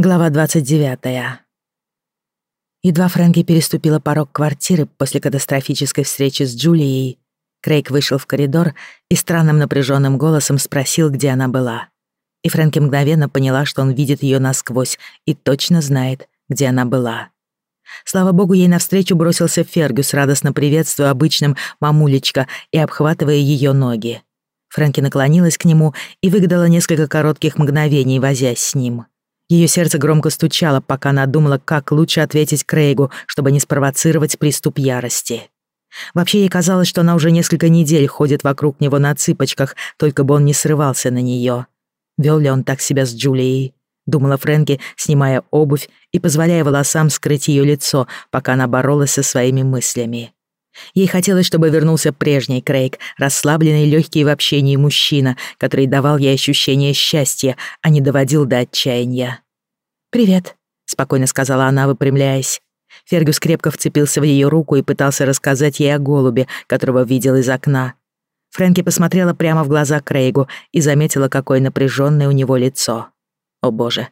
Глава 29. Едва Фрэнки переступила порог квартиры после катастрофической встречи с Джулией, Крейг вышел в коридор и странным напряженным голосом спросил, где она была. И Фрэнки мгновенно поняла, что он видит ее насквозь и точно знает, где она была. Слава богу, ей навстречу бросился Фергюс, радостно приветствуя обычным «мамулечка» и обхватывая ее ноги. Фрэнки наклонилась к нему и выгадала несколько коротких мгновений, возясь с ним. Ее сердце громко стучало, пока она думала, как лучше ответить Крейгу, чтобы не спровоцировать приступ ярости. Вообще ей казалось, что она уже несколько недель ходит вокруг него на цыпочках, только бы он не срывался на нее. Вел ли он так себя с Джулией? Думала Фрэнки, снимая обувь и позволяя волосам скрыть ее лицо, пока она боролась со своими мыслями. Ей хотелось, чтобы вернулся прежний Крейг, расслабленный, легкий в общении мужчина, который давал ей ощущение счастья, а не доводил до отчаяния. «Привет», — спокойно сказала она, выпрямляясь. Фергюс крепко вцепился в ее руку и пытался рассказать ей о голубе, которого видел из окна. Фрэнки посмотрела прямо в глаза Крейгу и заметила, какое напряженное у него лицо. О боже.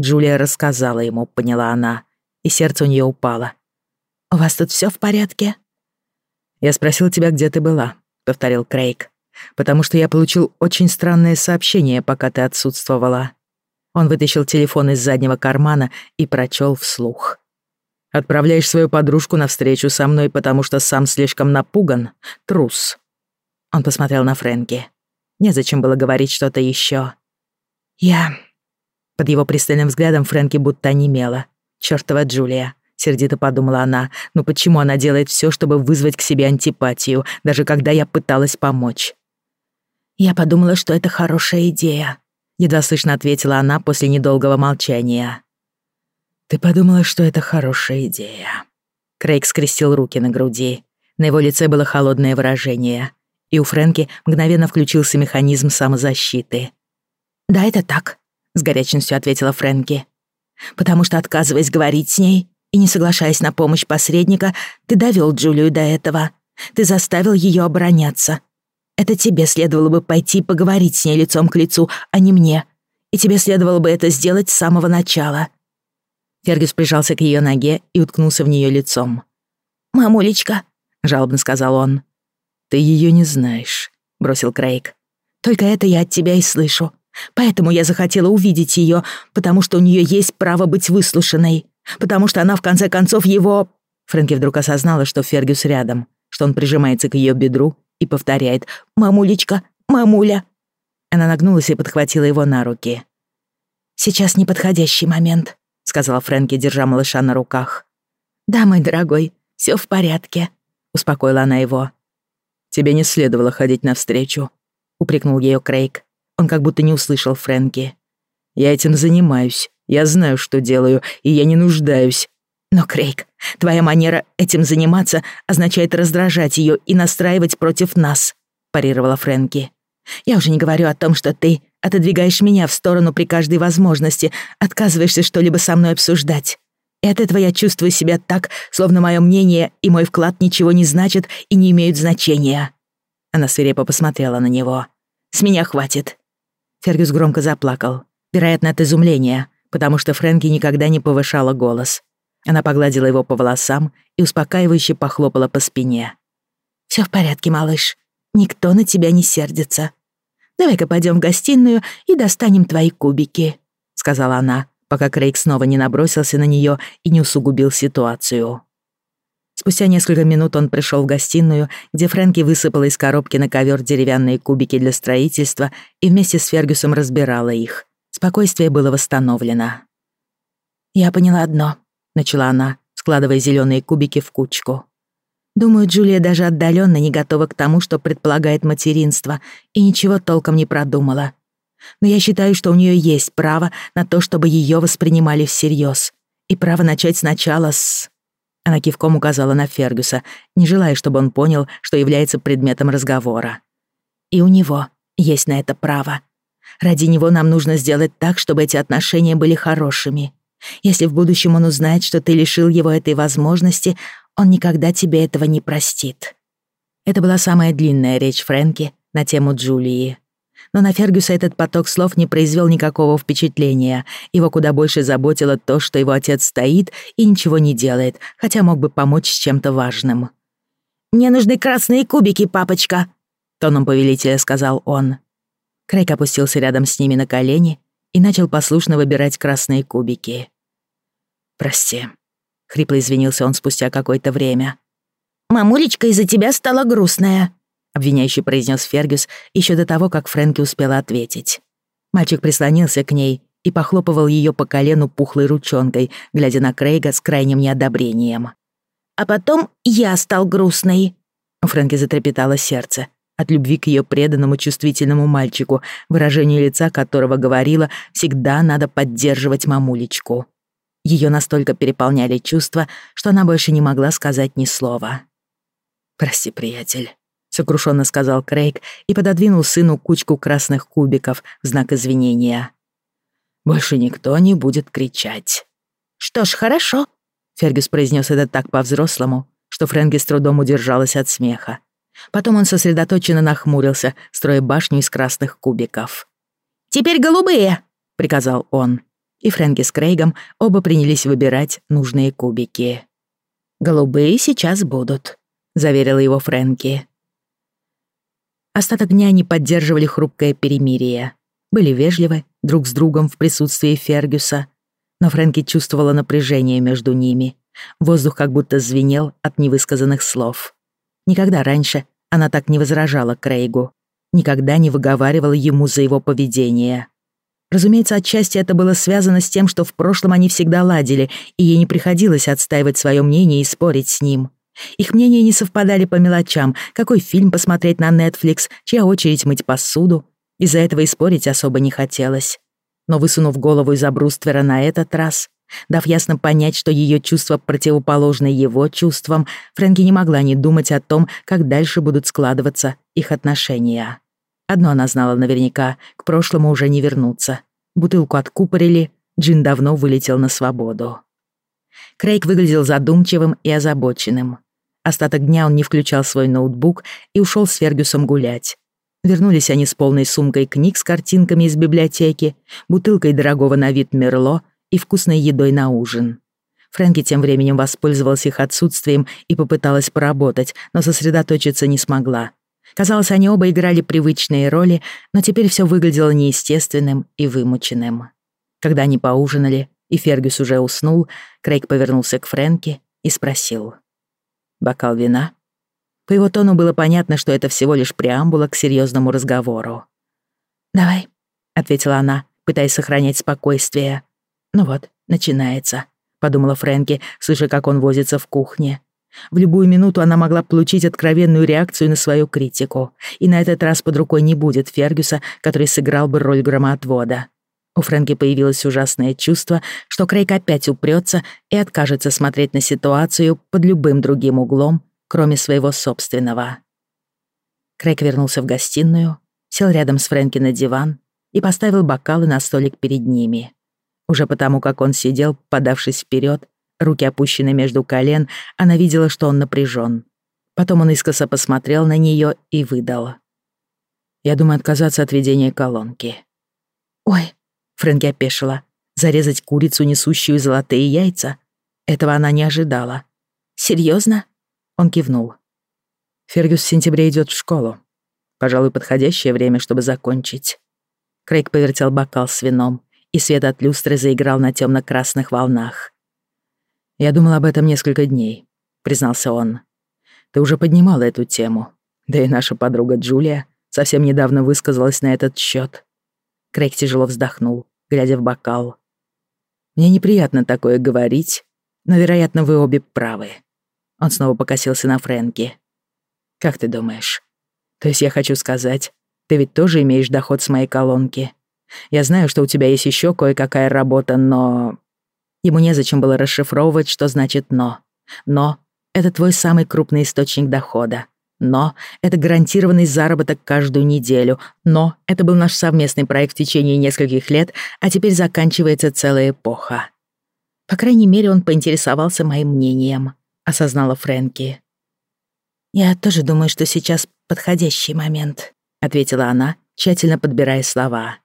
Джулия рассказала ему, поняла она, и сердце у нее упало. «У вас тут все в порядке?» «Я спросил тебя, где ты была», — повторил Крейг. «Потому что я получил очень странное сообщение, пока ты отсутствовала». Он вытащил телефон из заднего кармана и прочел вслух. «Отправляешь свою подружку на встречу со мной, потому что сам слишком напуган? Трус». Он посмотрел на Фрэнки. Незачем было говорить что-то еще. «Я...» Под его пристальным взглядом Фрэнки будто онемела. Чёртова Джулия сердито подумала она. «Ну почему она делает все, чтобы вызвать к себе антипатию, даже когда я пыталась помочь?» «Я подумала, что это хорошая идея», — едва слышно ответила она после недолгого молчания. «Ты подумала, что это хорошая идея». Крейг скрестил руки на груди. На его лице было холодное выражение. И у Фрэнки мгновенно включился механизм самозащиты. «Да, это так», — с горячностью ответила Фрэнки. «Потому что, отказываясь говорить с ней, и не соглашаясь на помощь посредника, ты довел Джулию до этого. Ты заставил ее обороняться. Это тебе следовало бы пойти поговорить с ней лицом к лицу, а не мне. И тебе следовало бы это сделать с самого начала». Фергюс прижался к ее ноге и уткнулся в нее лицом. «Мамулечка», — жалобно сказал он. «Ты ее не знаешь», — бросил Крейг. «Только это я от тебя и слышу. Поэтому я захотела увидеть ее, потому что у нее есть право быть выслушанной потому что она в конце концов его...» Фрэнки вдруг осознала, что Фергюс рядом, что он прижимается к ее бедру и повторяет «Мамулечка, мамуля». Она нагнулась и подхватила его на руки. «Сейчас неподходящий момент», — сказала Фрэнки, держа малыша на руках. «Да, мой дорогой, все в порядке», — успокоила она его. «Тебе не следовало ходить навстречу», — упрекнул ее Крейг. Он как будто не услышал Фрэнки. «Я этим занимаюсь. Я знаю, что делаю, и я не нуждаюсь. Но, Крейг, твоя манера этим заниматься означает раздражать ее и настраивать против нас, парировала Фрэнки. Я уже не говорю о том, что ты отодвигаешь меня в сторону при каждой возможности, отказываешься что-либо со мной обсуждать. И от этого я чувствую себя так, словно мое мнение и мой вклад ничего не значат и не имеют значения. Она свирепо посмотрела на него. «С меня хватит». Фергюс громко заплакал, вероятно, от изумления, потому что Фрэнки никогда не повышала голос. Она погладила его по волосам и успокаивающе похлопала по спине. «Всё в порядке, малыш. Никто на тебя не сердится. Давай-ка пойдём в гостиную и достанем твои кубики», — сказала она, пока Крейг снова не набросился на неё и не усугубил ситуацию. Спустя несколько минут он пришёл в гостиную, где Фрэнки высыпала из коробки на ковер деревянные кубики для строительства и вместе с Фергюсом разбирала их. Спокойствие было восстановлено. «Я поняла одно», — начала она, складывая зеленые кубики в кучку. «Думаю, Джулия даже отдаленно не готова к тому, что предполагает материнство, и ничего толком не продумала. Но я считаю, что у нее есть право на то, чтобы ее воспринимали всерьез, и право начать сначала с...» Она кивком указала на Фергюса, не желая, чтобы он понял, что является предметом разговора. «И у него есть на это право», Ради него нам нужно сделать так, чтобы эти отношения были хорошими. Если в будущем он узнает, что ты лишил его этой возможности, он никогда тебе этого не простит». Это была самая длинная речь Фрэнки на тему Джулии. Но на Фергюса этот поток слов не произвел никакого впечатления. Его куда больше заботило то, что его отец стоит и ничего не делает, хотя мог бы помочь с чем-то важным. «Мне нужны красные кубики, папочка», — тоном повелителя сказал он. Крейг опустился рядом с ними на колени и начал послушно выбирать красные кубики. «Прости», — хрипло извинился он спустя какое-то время. «Мамулечка из-за тебя стала грустная», — обвиняющий произнес Фергюс еще до того, как Фрэнки успела ответить. Мальчик прислонился к ней и похлопывал ее по колену пухлой ручонкой, глядя на Крейга с крайним неодобрением. «А потом я стал грустной», — у Фрэнки затрепетало сердце от любви к ее преданному чувствительному мальчику, выражение лица которого говорило «всегда надо поддерживать мамулечку». Ее настолько переполняли чувства, что она больше не могла сказать ни слова. «Прости, приятель», — сокрушенно сказал Крейг и пододвинул сыну кучку красных кубиков в знак извинения. «Больше никто не будет кричать». «Что ж, хорошо», — Фергюс произнес это так по-взрослому, что Фрэнки с трудом удержалась от смеха. Потом он сосредоточенно нахмурился, строя башню из красных кубиков. «Теперь голубые!» — приказал он. И Фрэнки с Крейгом оба принялись выбирать нужные кубики. «Голубые сейчас будут», — заверила его Фрэнки. Остаток дня они поддерживали хрупкое перемирие. Были вежливы друг с другом в присутствии Фергюса, но Фрэнки чувствовала напряжение между ними. Воздух как будто звенел от невысказанных слов. Никогда раньше она так не возражала Крейгу. Никогда не выговаривала ему за его поведение. Разумеется, отчасти это было связано с тем, что в прошлом они всегда ладили, и ей не приходилось отстаивать свое мнение и спорить с ним. Их мнения не совпадали по мелочам, какой фильм посмотреть на Netflix, чья очередь мыть посуду. Из-за этого и спорить особо не хотелось. Но высунув голову из-за бруствера на этот раз, Дав ясно понять, что ее чувства противоположны его чувствам, Фрэнки не могла не думать о том, как дальше будут складываться их отношения. Одно она знала наверняка, к прошлому уже не вернуться. Бутылку откупорили, Джин давно вылетел на свободу. Крейг выглядел задумчивым и озабоченным. Остаток дня он не включал свой ноутбук и ушел с Фергюсом гулять. Вернулись они с полной сумкой книг с картинками из библиотеки, бутылкой дорогого на вид Мерло и вкусной едой на ужин. Фрэнки тем временем воспользовалась их отсутствием и попыталась поработать, но сосредоточиться не смогла. Казалось, они оба играли привычные роли, но теперь все выглядело неестественным и вымученным. Когда они поужинали, и Фергюс уже уснул, Крейг повернулся к Фрэнки и спросил. «Бокал вина?» По его тону было понятно, что это всего лишь преамбула к серьезному разговору. «Давай», — ответила она, пытаясь сохранять спокойствие. «Ну вот, начинается», — подумала Фрэнки, слыша, как он возится в кухне. В любую минуту она могла получить откровенную реакцию на свою критику, и на этот раз под рукой не будет Фергюса, который сыграл бы роль громоотвода. У Фрэнки появилось ужасное чувство, что Крейг опять упрется и откажется смотреть на ситуацию под любым другим углом, кроме своего собственного. Крейг вернулся в гостиную, сел рядом с Фрэнки на диван и поставил бокалы на столик перед ними. Уже потому, как он сидел, подавшись вперед, руки опущены между колен, она видела, что он напряжен. Потом он искоса посмотрел на нее и выдал. «Я думаю отказаться от ведения колонки». «Ой», — Фрэнки опешила, зарезать курицу, несущую золотые яйца? Этого она не ожидала. «Серьезно?» Он кивнул. Фергюс в сентябре идет в школу. Пожалуй, подходящее время, чтобы закончить. Крейг повертел бокал с вином и свет от люстры заиграл на темно-красных волнах. «Я думал об этом несколько дней», — признался он. «Ты уже поднимала эту тему. Да и наша подруга Джулия совсем недавно высказалась на этот счет. Крейг тяжело вздохнул, глядя в бокал. «Мне неприятно такое говорить, но, вероятно, вы обе правы». Он снова покосился на Фрэнки. «Как ты думаешь? То есть я хочу сказать, ты ведь тоже имеешь доход с моей колонки?» Я знаю, что у тебя есть еще кое-какая работа, но...» Ему незачем было расшифровывать, что значит «но». «Но» — это твой самый крупный источник дохода. «Но» — это гарантированный заработок каждую неделю. «Но» — это был наш совместный проект в течение нескольких лет, а теперь заканчивается целая эпоха. По крайней мере, он поинтересовался моим мнением, осознала Фрэнки. «Я тоже думаю, что сейчас подходящий момент», — ответила она тщательно подбирая слова.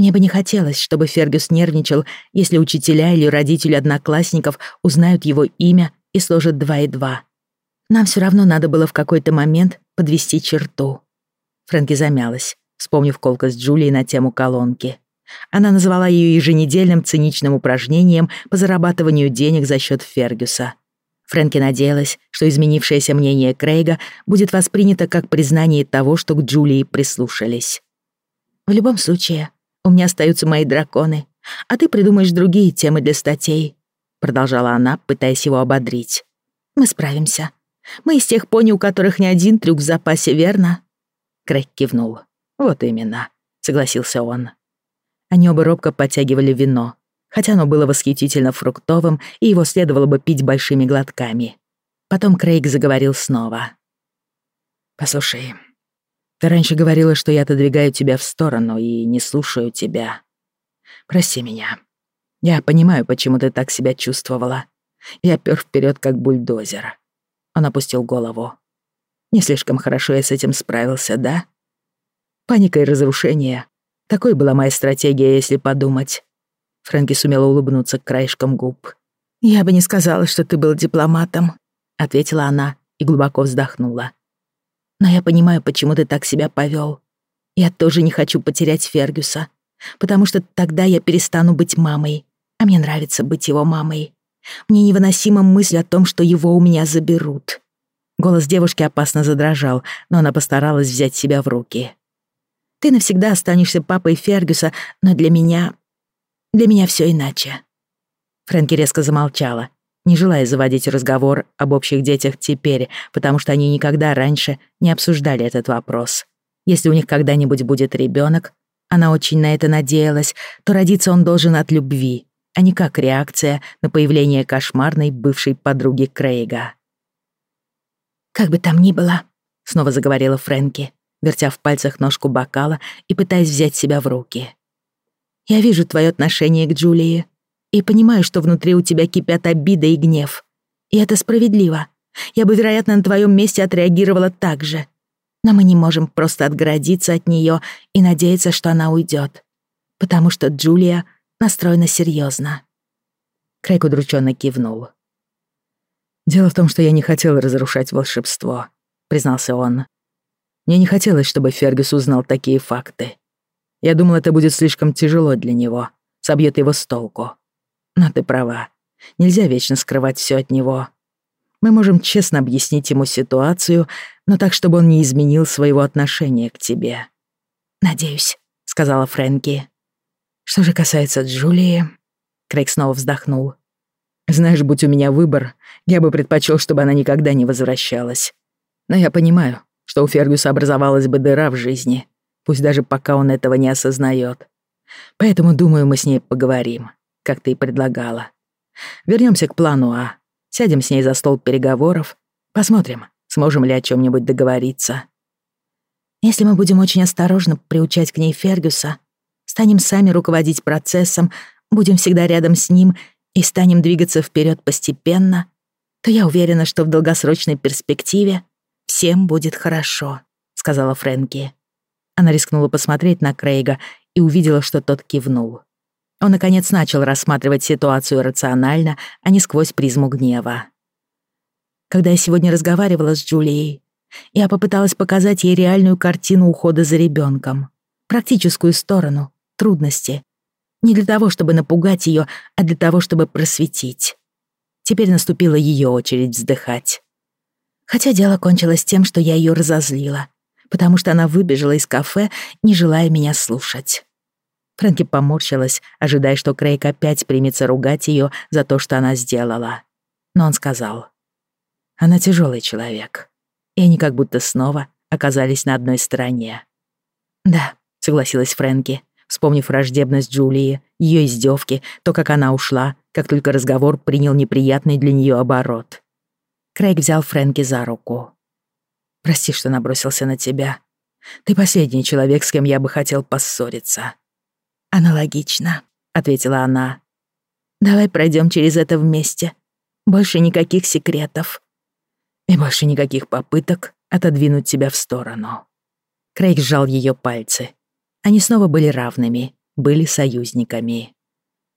Мне бы не хотелось, чтобы Фергюс нервничал, если учителя или родители одноклассников узнают его имя и сложат два и два. Нам все равно надо было в какой-то момент подвести черту. Фрэнки замялась, вспомнив колкость Джулии на тему колонки. Она называла ее еженедельным циничным упражнением по зарабатыванию денег за счет Фергюса. Фрэнки надеялась, что изменившееся мнение Крейга будет воспринято как признание того, что к Джулии прислушались. «В любом случае, у меня остаются мои драконы, а ты придумаешь другие темы для статей», продолжала она, пытаясь его ободрить. «Мы справимся. Мы из тех пони, у которых не один трюк в запасе, верно?» Крейг кивнул. «Вот именно», — согласился он. Они оба робко подтягивали вино, хотя оно было восхитительно фруктовым, и его следовало бы пить большими глотками. Потом Крейг заговорил снова. «Послушай, ты раньше говорила, что я отодвигаю тебя в сторону и не слушаю тебя. Прости меня. Я понимаю, почему ты так себя чувствовала. Я пёр вперед, как бульдозер. Он опустил голову. Не слишком хорошо я с этим справился, да? Паника и разрушение. Такой была моя стратегия, если подумать. Фрэнки сумела улыбнуться краешком губ. «Я бы не сказала, что ты был дипломатом», — ответила она и глубоко вздохнула. Но я понимаю, почему ты так себя повел. Я тоже не хочу потерять Фергюса, потому что тогда я перестану быть мамой, а мне нравится быть его мамой. Мне невыносима мысль о том, что его у меня заберут. Голос девушки опасно задрожал, но она постаралась взять себя в руки. Ты навсегда останешься папой Фергюса, но для меня... Для меня все иначе. Фрэнки резко замолчала, не желая заводить разговор об общих детях теперь, потому что они никогда раньше не обсуждали этот вопрос. Если у них когда-нибудь будет ребенок, она очень на это надеялась, то родиться он должен от любви, а не как реакция на появление кошмарной бывшей подруги Крейга. «Как бы там ни было», — снова заговорила Фрэнки, вертя в пальцах ножку бокала и пытаясь взять себя в руки. «Я вижу твое отношение к Джулии, и понимаю, что внутри у тебя кипят обида и гнев. И это справедливо. Я бы, вероятно, на твоем месте отреагировала так же. Но мы не можем просто отгородиться от нее и надеяться, что она уйдет, Потому что Джулия настроена серьезно. Крейг удрученно кивнул. «Дело в том, что я не хотел разрушать волшебство», — признался он. «Мне не хотелось, чтобы Фергюс узнал такие факты. Я думал, это будет слишком тяжело для него, собьет его с толку. Но ты права. Нельзя вечно скрывать все от него. Мы можем честно объяснить ему ситуацию, но так, чтобы он не изменил своего отношения к тебе. «Надеюсь», — сказала Фрэнки. «Что же касается Джулии...» Крейг снова вздохнул. «Знаешь, будь у меня выбор, я бы предпочел, чтобы она никогда не возвращалась. Но я понимаю, что у Фергюса образовалась бы дыра в жизни, пусть даже пока он этого не осознает. Поэтому, думаю, мы с ней поговорим как ты и предлагала. Вернемся к плану А. Сядем с ней за стол переговоров. Посмотрим, сможем ли о чем нибудь договориться. Если мы будем очень осторожно приучать к ней Фергюса, станем сами руководить процессом, будем всегда рядом с ним и станем двигаться вперед постепенно, то я уверена, что в долгосрочной перспективе всем будет хорошо», — сказала Фрэнки. Она рискнула посмотреть на Крейга и увидела, что тот кивнул. Он, наконец, начал рассматривать ситуацию рационально, а не сквозь призму гнева. Когда я сегодня разговаривала с Джулией, я попыталась показать ей реальную картину ухода за ребенком, практическую сторону, трудности. Не для того, чтобы напугать ее, а для того, чтобы просветить. Теперь наступила ее очередь вздыхать. Хотя дело кончилось тем, что я ее разозлила, потому что она выбежала из кафе, не желая меня слушать. Фрэнки поморщилась, ожидая, что Крейг опять примется ругать ее за то, что она сделала. Но он сказал. «Она тяжелый человек». И они как будто снова оказались на одной стороне. «Да», — согласилась Фрэнки, вспомнив враждебность Джулии, ее издевки, то, как она ушла, как только разговор принял неприятный для нее оборот. Крейг взял Фрэнки за руку. «Прости, что набросился на тебя. Ты последний человек, с кем я бы хотел поссориться. «Аналогично», — ответила она. «Давай пройдем через это вместе. Больше никаких секретов. И больше никаких попыток отодвинуть тебя в сторону». Крейг сжал ее пальцы. Они снова были равными, были союзниками.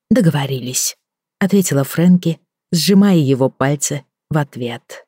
«Договорились», — ответила Фрэнки, сжимая его пальцы в ответ.